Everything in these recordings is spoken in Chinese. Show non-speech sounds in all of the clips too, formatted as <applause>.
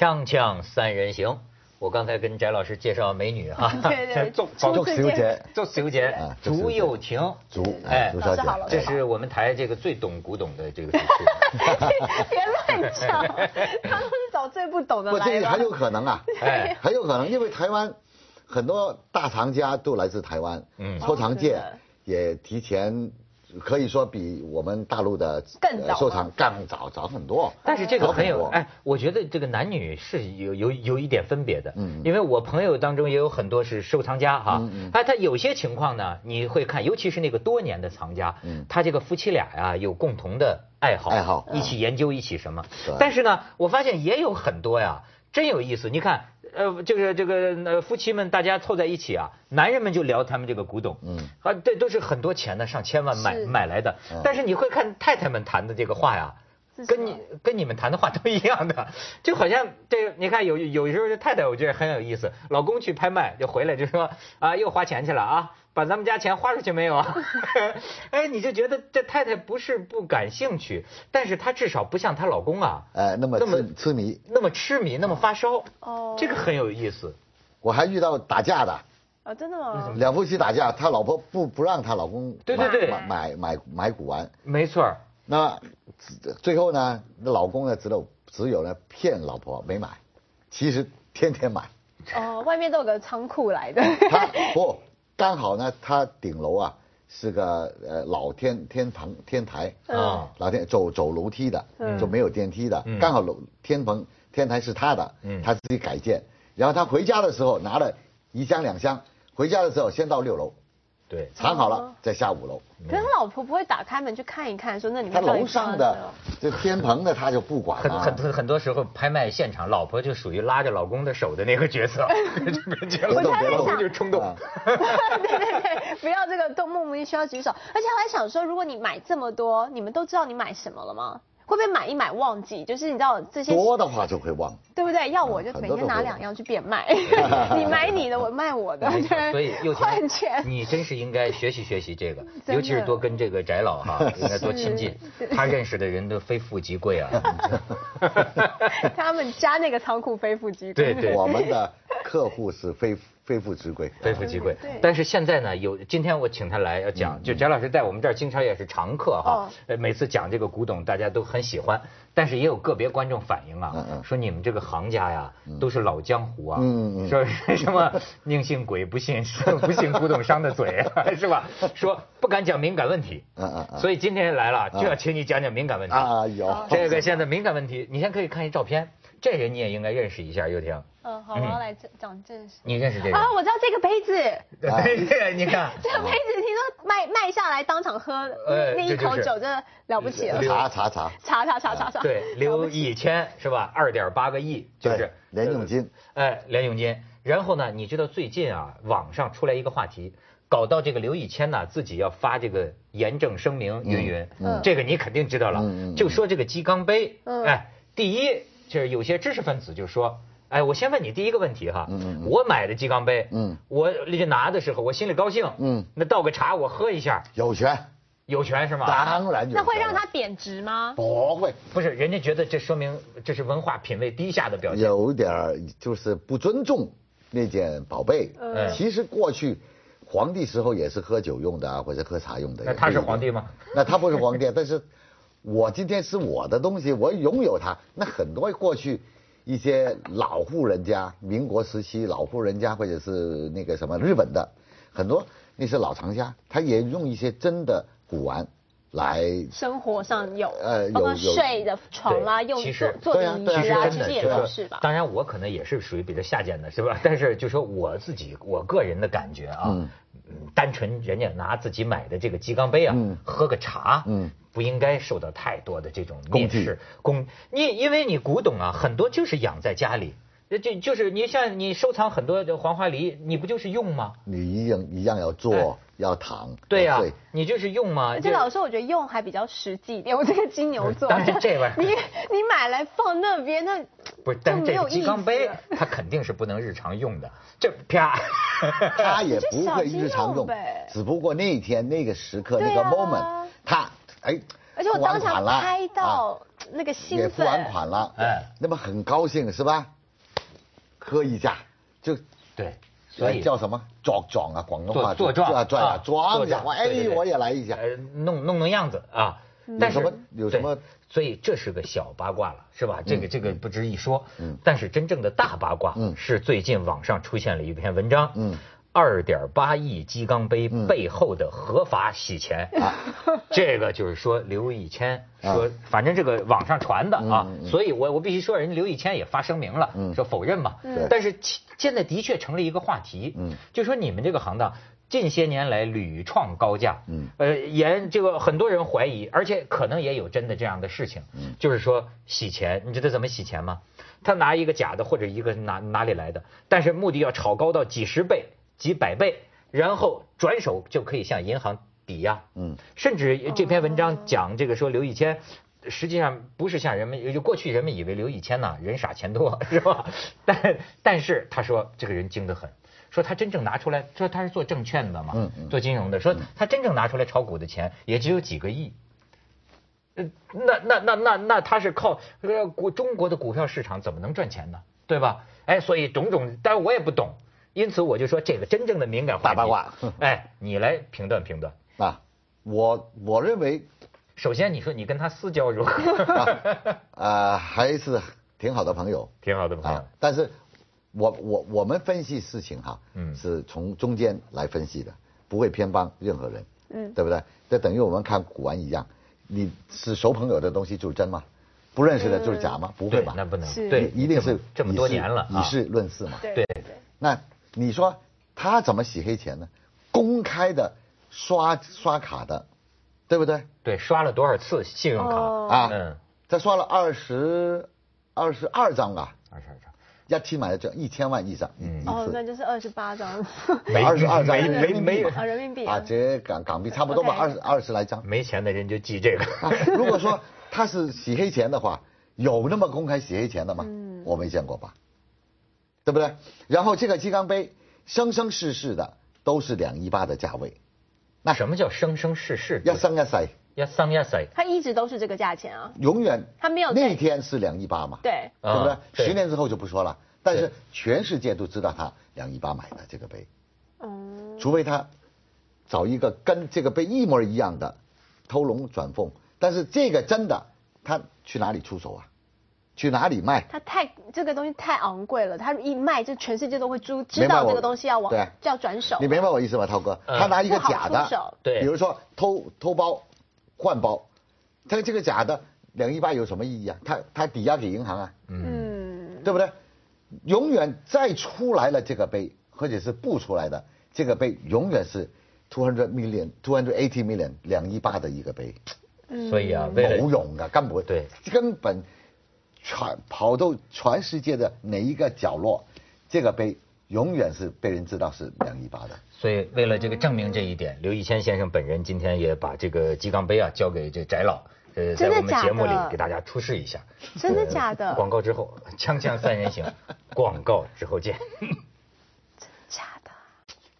锵锵三人行，我刚才跟翟老师介绍美女哈，对 <laughs> 对，周初次见周杰，周小姐啊，周小朱姐又廷，竹哎。竹小姐。老师好了这是我们台这个最懂古董的这个主持人。<laughs> 别乱讲，他们是找最不懂的不，来吧这很有可能啊，哎。很有可能，因为台湾很多大藏家都来自台湾，嗯。收藏界也提前，可以说比我们大陆的更早呃收藏更早早很多。但是这个很有哎，我觉得这个男女是有有有一点分别的，嗯因为我朋友当中也有很多是收藏家哈嗯嗯，哎，他有些情况呢，你会看，尤其是那个多年的藏家嗯，他这个夫妻俩呀有共同的爱好，爱好一起研究一起什么。对，但是呢，我发现也有很多呀，真有意思，你看。呃，这个这个呃，夫妻们大家凑在一起啊，男人们就聊他们这个古董，嗯啊，这都是很多钱的，上千万买买来的嗯。但是你会看太太们谈的这个话呀，跟你跟你们谈的话都一样的，<laughs> 就好像这，你看有有时候这太太我觉得很有意思，老公去拍卖就回来就说啊又花钱去了啊，<laughs> 把咱们家钱花出去没有啊？<laughs> 哎，你就觉得这太太不是不感兴趣，但是她至少不像她老公啊呃，那么那么痴痴迷，那么痴迷，那么发烧，哦。这个很有意思。我还遇到打架的，哦，真的吗？两夫妻打架，他老婆不不让他老公对对对。买买买买古玩，没错儿，那最后呢，那老公呢只有只有呢骗老婆没买，其实天天买。哦，外面都有个仓库来的。<laughs> 他不刚好呢，他顶楼啊是个呃老天天棚天台嗯啊老天走走楼梯的，嗯就没有电梯的嗯，刚好楼天棚天台是他的嗯，他自己改建。然后他回家的时候拿了一箱两箱，回家的时候先到六楼对，藏好哦了，再下五楼。可是他老婆不会打开门去看一看，说那里面他到底楼上的这天棚的他就不管很了。很很多时候拍卖现场，老婆就属于拉着老公的手的那个角色，<laughs> 结了，别动别动老公就冲动。啊 <laughs> 对对对，不要这个动默默需要举手。而且我还想说，如果你买这么多，你们都知道你买什么了吗？会不会买一买忘记？就是你知道这些多的话就会忘。对不对？要我就每天拿两样去变卖，<laughs> 你买你的，我卖我的，<laughs> 所以又换钱。你真是应该学习学习这个，<laughs> 尤其是多跟这个翟老哈，应该多亲近。他认识的人都非富即贵啊。他们家那个仓库非富即贵。对对我们的客户是非非富即贵。非富即贵对，但是现在呢，有今天我请他来要讲，就翟老师在我们这儿经常也是常客哈哦，呃，每次讲这个古董大家都很喜欢，但是也有个别观众反映啊说你们这个行家呀都是老江湖啊嗯嗯，嗯说是什么宁信鬼不信不信古董商的嘴啊，<laughs> 是吧？说不敢讲敏感问题，嗯嗯嗯。所以今天来了就要请你讲讲敏感问题。啊有。这个现在敏感问题，你先可以看一照片，这人你也应该认识一下，又婷，嗯，好，我要来讲讲正事。你认识这个？啊，我知道这个杯子，<laughs> 对，你看。这个杯子听说卖卖下来当场喝呃那一口酒，真的了不起了。查查查，查查查查查。对，刘以谦是吧？二点八个亿，就是对连佣金。哎，连永金。然后呢，你知道最近啊，网上出来一个话题，搞到这个刘以谦呢自己要发这个严正声明，云云，嗯这个你肯定知道了。嗯嗯嗯就说这个鸡缸杯，嗯哎，第一就是有些知识分子就说。哎，我先问你第一个问题哈，嗯我买的鸡缸杯，嗯我这拿的时候我心里高兴，嗯那倒个茶我喝一下，有权，有权是吗？当然有权。那会让它贬值吗？不会，不是，人家觉得这说明这是文化品位低下的表现。有点儿就是不尊重那件宝贝。嗯其实过去皇帝时候也是喝酒用的啊，或者喝茶用的。那他是皇帝吗？那他不是皇帝，但是我今天是我的东西，我拥有它。那很多过去一些老户人家，民国时期老户人家，或者是那个什么日本的，很多那些老藏家，他也用一些真的古玩来生活上有，呃包括有有睡的床啦，用对其实做做的椅子啊，其实也就是都是吧。当然，我可能也是属于比较下贱的，是吧？<laughs> 但是就说我自己，我个人的感觉啊，嗯嗯单纯人家拿自己买的这个鸡缸杯啊，嗯喝个茶，嗯不应该受到太多的这种攻击蔑视。工你因为你古董啊，很多就是养在家里。这就就是你像你收藏很多的黄花梨，你不就是用吗？你一样一样要坐、哎要躺。对呀、你就是用吗？就而且老师，我觉得用还比较实际一点。我这个金牛 <laughs> 座，当然这玩意儿 <laughs> 你你买来放那边，那不是，但是这个鸡缸杯它肯定是不能日常用的，这啪，<laughs> 它也不会日常用只不过那一天那个时刻、那个 moment，它哎，而且我当场拍啊到那个也兴付完，款了，哎那么很高兴是吧？喝一下就对，所以叫什么壮壮啊，广东话做做壮啊，壮啊，壮哎我也来一下，呃，弄弄弄样子啊。但是有什么有什么所以这是个小八卦了，是吧？这个这个不值一说。嗯但是真正的大八卦，嗯是最近网上出现了一篇文章，嗯。二点八亿鸡缸杯嗯。背后的合法洗钱，<laughs> 这个就是说刘以谦说啊，反正这个网上传的啊所以我我必须说，人家刘以谦也发声明了，嗯。说否认嘛。对。但是现在的确成了一个话题，嗯。就说你们这个行当近些年来屡创高价，嗯。呃，也这个很多人怀疑，而且可能也有真的这样的事情，嗯。就是说洗钱，你知道怎么洗钱吗？他拿一个假的或者一个哪哪里来的，但是目的要炒高到几十倍、几百倍，然后转手就可以向银行抵押，嗯，甚至这篇文章讲这个说刘以谦。实际上不是像人们，就过去人们以为刘以谦呢人傻钱多 <laughs> 是吧？但但是他说这个人精得很，说他真正拿出来，说他是做证券的嘛，嗯嗯做金融的，说他真正拿出来炒股的钱也只有几个亿。呃，那那那那那他是靠呃股中国的股票市场怎么能赚钱呢？对吧？哎，所以种种，但是我也不懂，因此我就说这个真正的敏感话题大八卦 <laughs> 哎，你来评断评断。啊，我我认为首先你说你跟他私交如何？<laughs> 啊还是挺好的朋友挺好的朋友啊，，但是我我我们分析事情哈，嗯是从中间来分析的，不会偏帮任何人，嗯对不对？这等于我们看古玩一样，你是熟朋友的东西就是真吗？不认识的就是假吗？不会吧？那不能是对，一定是这么多年了啊以事论事嘛。对对，那你说他怎么洗黑钱呢？公开的刷刷卡的，对不对？对，刷了多少次信用卡？哦啊嗯，他刷了二十二十二张啊，二十二张，一起买的这一千万以上一嗯哦，那就是二十八张，没二十二张没人没没民币嘛啊，人民币啊，这港港币差不多吧二十二十来张。没钱的人就记这个。啊，如果说他是洗黑钱的话，有那么公开洗黑钱的吗？嗯我没见过吧，对不对？然后这个鸡缸杯生生世世的都是两亿八的价位，那什么叫生生世世？要生要塞，要生要塞。它一直都是这个价钱啊，永远它没有在那天是两亿八嘛，对，对不对？十年之后就不说了，但是全世界都知道他两亿八买的这个杯，嗯，除非他找一个跟这个杯一模一样的偷龙转凤，但是这个真的他去哪里出手啊？去哪里卖？它太这个东西太昂贵了，它一卖就全世界都会知知道这个东西要往对。就要转手，你明白我意思吗，涛哥？嗯。他拿一个假的对。比如说偷偷包换包，他这个假的两亿八有什么意义啊？他他抵押给银行啊，嗯，对不对？永远再出来了这个杯，或者是不出来的这个杯，永远是 two hundred million two hundred eighty million 两亿八的一个杯，所以啊，为了冇用的，根本。对。根本全跑到全世界的哪一个角落，这个杯永远是被人知道是两一八的。所以为了这个证明这一点，刘一谦先生本人今天也把这个鸡缸杯啊交给这翟老，呃，在我们节目里给大家出示一下。真的假的？广告之后，锵锵三人行，<laughs> 广告之后见。真假的，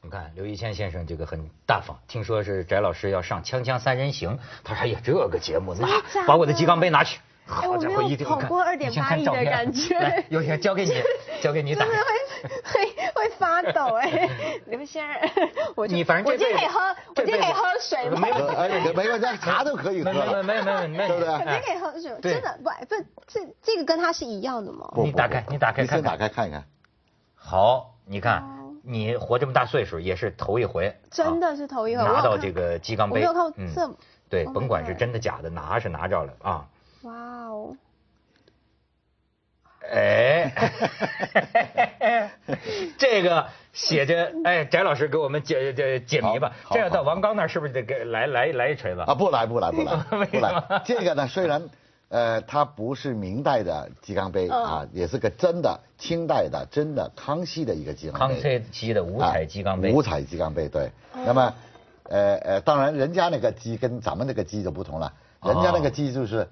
你看刘一谦先生这个很大方，听说是翟老师要上《锵锵三人行》，他说：“哎呀，这个节目，那把我的鸡缸杯拿去。”哎好家伙，我没有一定看跑过二点八亿的感觉，有天交给你，<laughs> 交给你打真。的会会会发抖哎，<laughs> 刘先生，我你反正这我今天可以喝，我今天可以喝水吗？没有哎，没关系，茶都可以喝没没没了。没没没，对不对我今天可以喝水，真的不不这这个跟它是一样的吗？你打开你打开你先打开看一看。好，你看哦，你活这么大岁数也是头一回，真的啊是头一回拿到这个鸡缸杯，我没有看过嗯这对，Oh 甭管是真的假的，拿是拿着了啊。哇哦，哎，<laughs> 这个写着，哎，翟老师给我们解解解谜吧。好好这要到王刚那儿，是不是得给来来来一锤子？啊，不来不来不来 <laughs> 不来。这个呢，虽然呃它不是明代的鸡缸杯嗯啊，也是个真的清代的真的康熙的一个鸡缸杯康杯。熙的五彩鸡缸杯啊，五彩鸡缸杯对。那么呃呃，当然人家那个鸡跟咱们那个鸡就不同了，人家那个鸡就是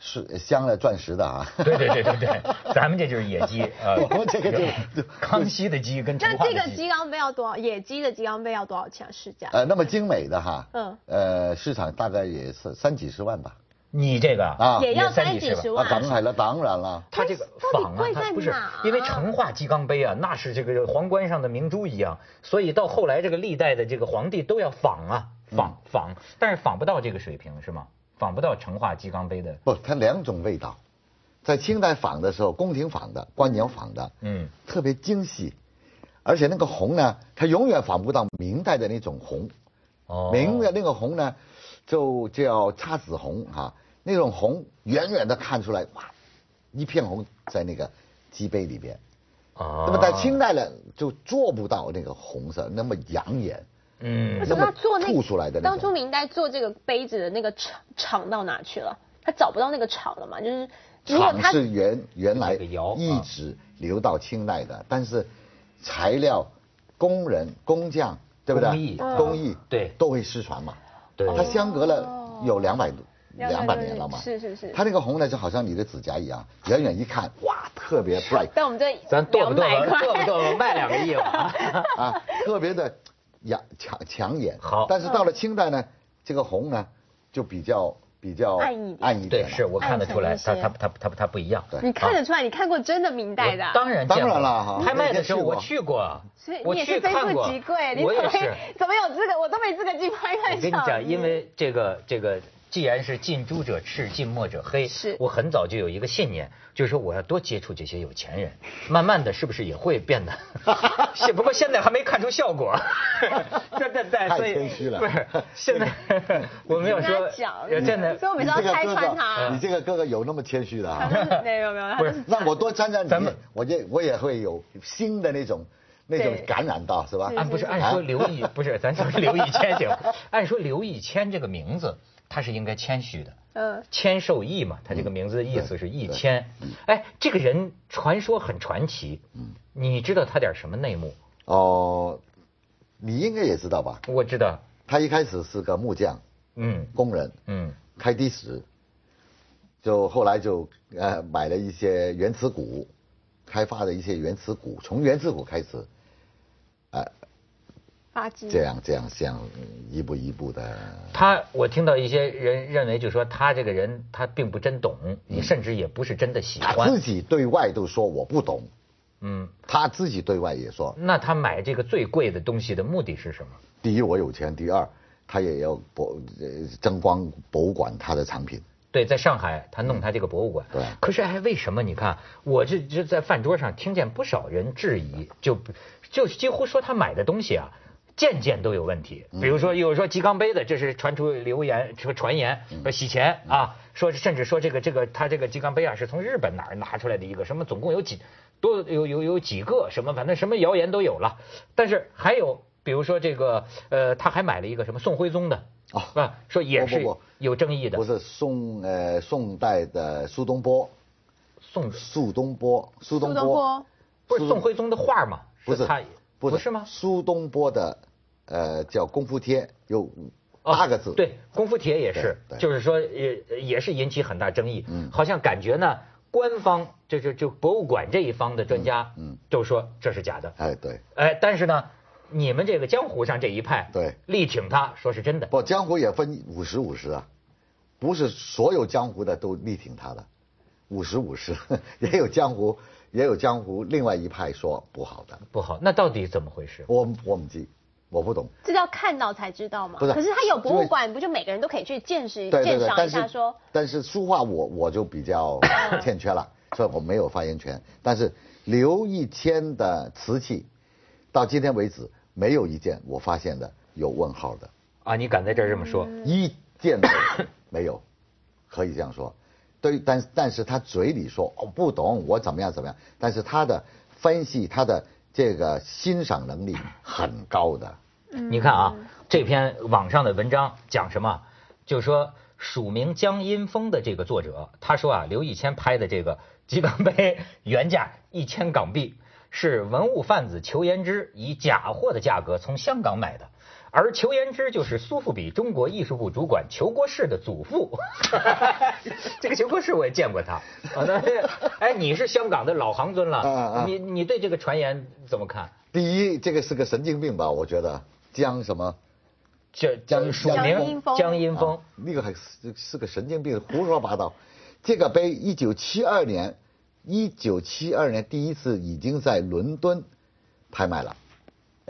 是镶了钻石的啊。对对对对对，咱们这就是野鸡啊，<laughs> 我们这个就就康熙的鸡跟成那这化的鸡。个鸡缸杯要多少？野鸡的鸡缸杯要多少钱啊？市价？呃那么精美的哈，嗯呃市场大概也是三几十万吧。你这个啊也要三几十万。当然了，当然了。它这个仿啊贵，在它不是因为成化鸡缸杯啊，那是这个皇冠上的明珠一样，所以到后来这个历代的这个皇帝都要仿啊，仿仿，但是仿不到这个水平是吗？仿不到成化鸡缸杯的，不，它两种味道，在清代仿的时候，宫廷仿的、官窑仿的，嗯，特别精细，而且那个红呢，它永远仿不到明代的那种红。哦明的那个红呢，就叫姹紫红哈、那种红远远的看出来，哇，一片红在那个鸡杯里边。哦那么在清代呢，就做不到那个红色那么养眼。嗯为什么他做那个吐出来的那当初明代做这个杯子的那个厂厂到哪去了？他找不到那个厂了嘛？就是如果他厂是原原来一直流到清代的，但是材料、工人、工匠，对不对？工艺嗯工艺对都会失传嘛。对它相隔了有两百两两百年了嘛。是是是它那个红呢，就好像你的指甲一样，远远一看，哇，特别 <laughs> bright 但我们这咱剁不剁200块剁不剁卖两个亿吧？<laughs> 啊，特别的养抢抢眼。好但是到了清代呢，这个红呢就比较比较暗一点对，暗一点对。是我看得出来，暗沉一些它它它它它不一样。你看得出来，你看过真的明代的当然见当然过了哈拍卖的时候我去过所以，我你也是非富去看过即贵，，你我也是。怎么怎么有资格？我都没资格进拍卖场。我跟你讲，因为这个这个，既然是近朱者赤，近墨者黑，是我很早就有一个信念，就是说我要多接触这些有钱人，慢慢的是不是也会变得？<laughs> 是不过现在还没看出效果。<laughs> 对对对，太所以谦虚了不是 <laughs> 现在我没有说他讲，呃真的所以我每次要拆你这个哥穿他哥，你。这个哥哥有那么谦虚的啊？没有没有，不是让我多沾沾你咱们，我也我也会有新的那种那种感染到，是吧？按不是按说刘以不是咱说刘以谦行，按说刘以谦这个名字他是应该谦虚的。嗯，谦受益嘛，他这个名字的意思是对对一谦。哎，这个人传说很传奇，嗯你知道他点什么内幕？哦，你应该也知道吧？我知道，他一开始是个木匠嗯工人，嗯开的士，就后来就呃买了一些原始股，开发的一些原始股，从原始股开始，呃，发迹这样这样这样一步一步的，他我听到一些人认为，就说他这个人他并不真懂，嗯你甚至也不是真的喜他自。己对外都说我不懂，嗯，他自己对外也说，那他买这个最贵的东西的目的是什么？第一我有钱，第二他也要博呃争光博物馆他的产品，对，在上海，他弄他这个博物馆。对可是哎，为什么？你看，我这这在饭桌上听见不少人质疑，就就几乎说他买的东西啊。件件都有问题，比如说有说鸡缸杯的，这是传出流言说传言说洗钱啊，说甚至说这个这个他这个鸡缸杯啊是从日本哪儿拿出来的一个什么，总共有几多有有有几个什么，反正什么谣言都有了。但是还有比如说这个呃，他还买了一个什么宋徽宗的哦。啊，说也是有争议的。不，是宋呃宋代的苏东坡，宋苏东坡，苏东苏东坡。不是宋徽宗的画吗？不是他不是吗？苏东坡的呃叫功夫贴有哦八个字，对，功夫贴也是，就是说也也是引起很大争议。嗯好像感觉呢，官方就就就博物馆这一方的专家，嗯嗯都说这是假的。哎对，哎，但是呢，你们这个江湖上这一派，对力挺他，说是真的。不江湖也分五十五十啊，不是所有江湖的都力挺他的，五十五十，<laughs> 也有江湖也有江湖另外一派说不好的，不好，那到底怎么回事？我我唔知，我不懂。这叫看到才知道吗？不是可是他有博物馆，不就每个人都可以去见识、对对鉴赏，对但是一下说？但是书画我我就比较欠缺了，所以我没有发言权。但是刘一谦的瓷器，到今天为止没有一件我发现的有问号的，啊，你敢在这儿这么说？一件都没有，可以这样说。对，但但是他嘴里说哦不懂，我怎么样怎么样，但是他的分析，他的这个欣赏能力很高的。你看啊，这篇网上的文章讲什么？就说署名江阴峰的这个作者，他说啊，刘义谦拍的这个鸡缸杯原价一千港币，是文物贩子裘延之以假货的价格从香港买的，而裘延之就是苏富比中国艺术部主管裘国士的祖父。<laughs> 这个裘国士我也见过他。啊，那哎，你是香港的老行尊了，啊你你对这个传言怎么看？第一，这个是个神经病吧？我觉得江什么江江署江名阴峰江阴峰啊，那个还是是个神经病，胡说八道。这个碑一九七二年，一九七二年第一次已经在伦敦拍卖了，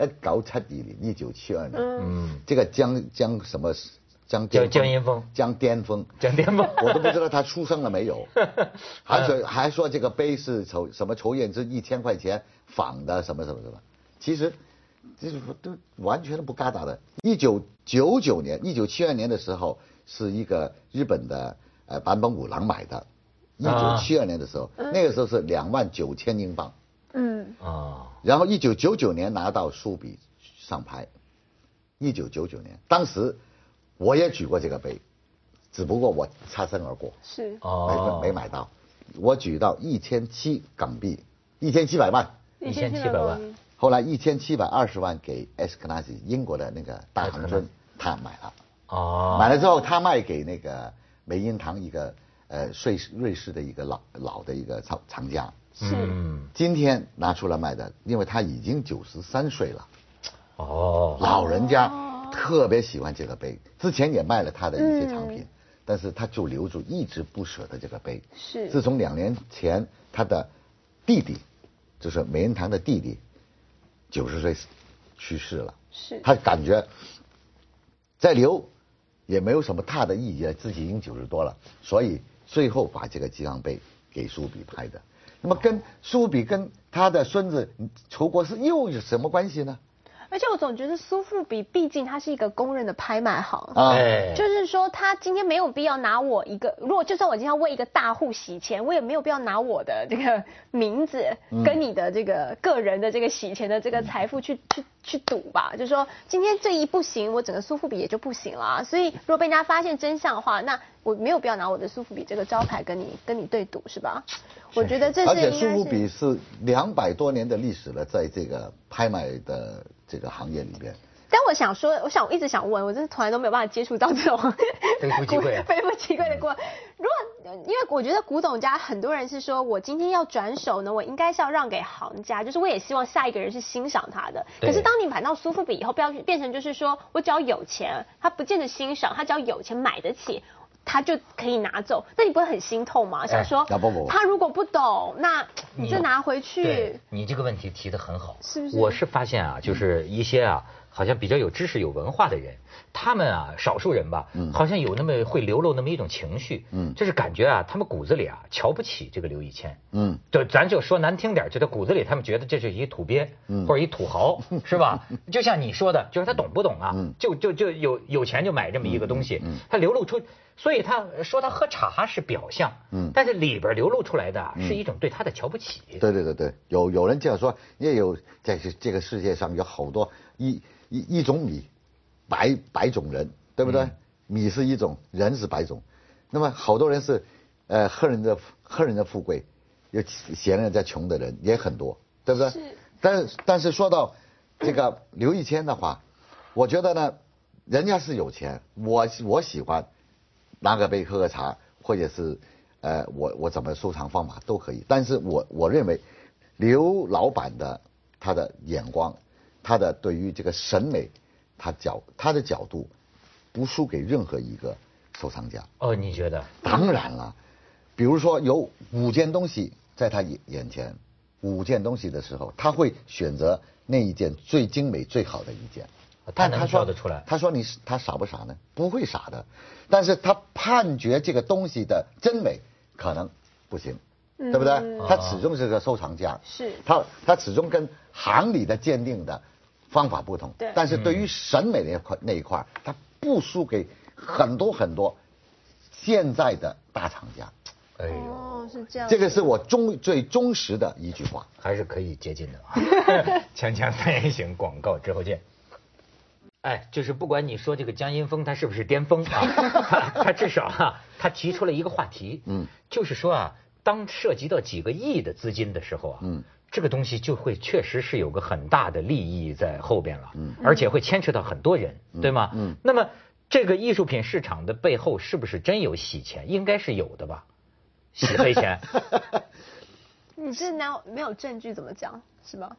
一九七二年，一九七二年，嗯，这个江江什么江叫巅江阴峰。江巅峰，江巅峰。<laughs> 我都不知道他出生了没有，<laughs> 还说还说这个碑是筹什么筹验之一千块钱仿的什么什么什么，其实这是都完全不嘎达的。一九九九年，一九七二年的时候，是一个日本的呃坂本五郎买的，一九七二年的时候，那个时候是两万九千英镑，嗯，啊，然后一九九九年拿到苏比上牌，一九九九年，当时我也举过这个杯，只不过我擦身而过，是，哦，没没买到，我举到一千七港币，一千七百万，一千七百万，后来一千七百二十万给 S 克纳西英国的那个大行尊，他买了，哦，买了之后他卖给那个梅英堂一个呃瑞士瑞士的一个老老的一个厂厂家，是，嗯，今天拿出来卖的，因为他已经九十三岁了。哦，老人家特别喜欢这个杯，之前也卖了他的一些藏品，嗯。但是他就留住，一直不舍得这个杯。是。自从两年前他的弟弟，就是美人堂的弟弟，九十岁去世了，是，他感觉再留也没有什么大的意义，自己已经九十多了，所以最后把这个吉昂杯给苏比拍的。那么跟苏比跟他的孙子楚国是又有什么关系呢？而且我总觉得苏富比毕竟它是一个公认的拍卖行，就是说他今天没有必要拿我一个，如果就算我今天要为一个大户洗钱，我也没有必要拿我的这个名字跟你的这个个人的这个洗钱的这个财富去去去赌吧。就是说今天这一不行，我整个苏富比也就不行了啊。所以如果被人家发现真相的话，那我没有必要拿我的苏富比这个招牌跟你跟你对赌，是吧？我觉得这而是应该且苏富比是。是两百多年的历史了，在这个拍卖的这个行业里边。但我想说，我想我一直想问，我真是从来都没有办法接触到这种 <laughs> 非富即贵啊 <laughs> 非富即贵的过。如果因为我觉得古董家很多人是说，我今天要转手呢，我应该是要让给行家，就是我也希望下一个人是欣赏他的。可是当你买到苏富比以后，不要变成就是说我只要有钱，他不见得欣赏，他只要有钱买得起。他就可以拿走，那你不会很心痛吗？想说他如果不懂，那你就拿回去对。你这个问题提的很好，是不是我是发现啊，就是一些啊，好像比较有知识、有文化的人，他们啊，少数人吧，好像有那么会流露那么一种情绪，嗯。就是感觉啊，他们骨子里啊瞧不起这个刘以谦，嗯，就，咱就说难听点，就在骨子里他们觉得这是一土鳖，嗯。或者一土豪，<laughs> 是吧？就像你说的，就是他懂不懂啊？嗯。就就就有有钱就买这么一个东西，嗯嗯他流露出，所以他说他喝茶是表象，嗯。但是里边流露出来的啊是一种对他的瞧不起，对对对对，有有人这样说，也有在这这个世界上有好多一一一种米，百百种人，对不对？嗯米是一种，人是百种。那么好多人是，呃，恨人的恨人的富贵，有嫌人家穷的人也很多，对不对？是但但是说到这个刘一谦的话，我觉得呢，人家是有钱，我我喜欢拿个杯喝个茶，或者是呃，我我怎么收藏方法都可以。但是我我认为刘老板的他的眼光，他的对于这个审美，他角他的角度，不输给任何一个收藏家。哦，你觉得？当然了，比如说有五件东西在他眼眼前，五件东西的时候，他会选择那一件最精美、最好的一件。但他说挑得出来他说你是他傻不傻呢？不会傻的，但是他判决这个东西的真伪可能不行，对不对？嗯他始终是个收藏家，是他他始终跟行里的鉴定的方法不同，对但是对于审美那块那一块，他不输给很多很多现在的大厂家。哎呦，哦，是这样。这个是我忠最忠实的一句话。还是可以接近的啊。<laughs> 锵锵三人行，广告之后见。哎，就是不管你说这个江阴峰他是不是巅峰啊，<laughs> 他他至少啊，他提出了一个话题，嗯，就是说啊，当涉及到几个亿的资金的时候啊，嗯，这个东西就会确实是有个很大的利益在后边了，嗯，而且会牵扯到很多人，对吗？嗯，那么这个艺术品市场的背后是不是真有洗钱？应该是有的吧，洗黑钱。<laughs> 你这哪有没有证据怎么讲是吧？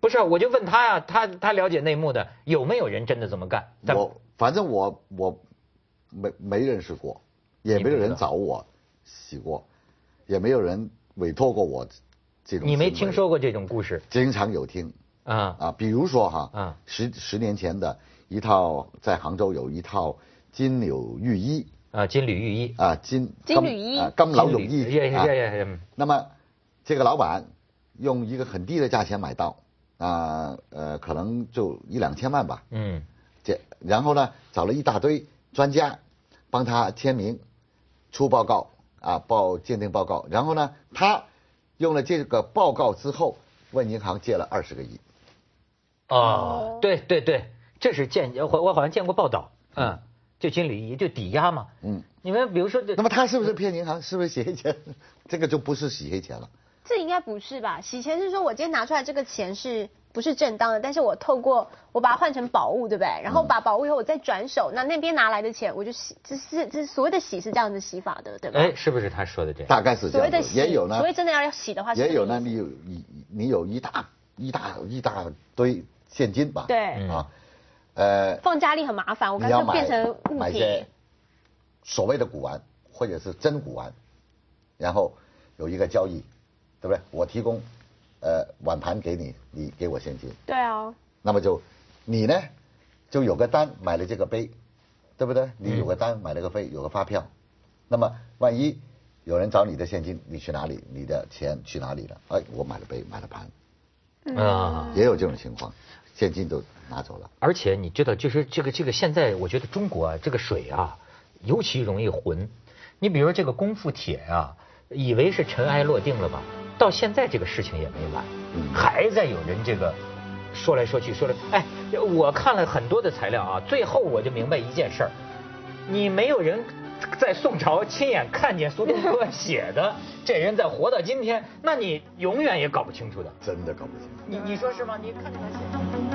不是，我就问他呀，他他了解内幕的，有没有人真的这么干？我反正我我没没认识过，也没有人找我洗过，也没有人委托过我这种。你没听说过这种故事？经常有听。啊。啊，比如说哈，啊。十十年前的一套在杭州有一套金柳玉衣。啊，金缕玉衣。啊，金金缕衣。金老玉。衣啊，那么这个老板用一个很低的价钱买到啊呃，可能就一两千万吧，嗯，这然后呢找了一大堆专家帮他签名出报告啊报鉴定报告，然后呢他。用了这个报告之后，问银行借了二十个亿。哦，对对对，这是见我我好像见过报道，嗯，就经理一就抵押嘛，嗯，你们比如说这，那么他是不是骗银行？是不是洗黑钱？<laughs> 这个就不是洗黑钱了。这应该不是吧？洗钱是说我今天拿出来这个钱是。不是正当的，但是我透过我把它换成宝物，对不对？然后把宝物以后我再转手，那那边拿来的钱我就洗，这是这所谓的洗是这样子洗法的，对吧？哎，是不是他说的这样？大概是这样。所谓的洗也有呢。所谓真的要要洗的话，也有呢。你有你你有一大一大一大堆现金吧？对啊，呃，放家里很麻烦，我干脆变成物品。所谓的古玩或者是真古玩，然后有一个交易，对不对？我提供。呃，碗盘给你，你给我现金。对啊。那么就，你呢，就有个单买了这个杯，对不对？你有个单买了个杯，有个发票。那么万一有人找你的现金，你去哪里？你的钱去哪里了？哎，我买了杯，买了盘。啊。也有这种情况，现金都拿走了。而且你知道，就是这个这个，现在我觉得中国啊，这个水啊，尤其容易浑。你比如说这个功夫铁啊，以为是尘埃落定了吧？到现在这个事情也没完，还在有人这个说来说去说来，哎，我看了很多的材料啊，最后我就明白一件事儿，你没有人在宋朝亲眼看见苏东坡 <laughs> 写的，这人在活到今天，那你永远也搞不清楚的，真的搞不清。楚你你说是吗？你看见他写。